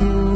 you.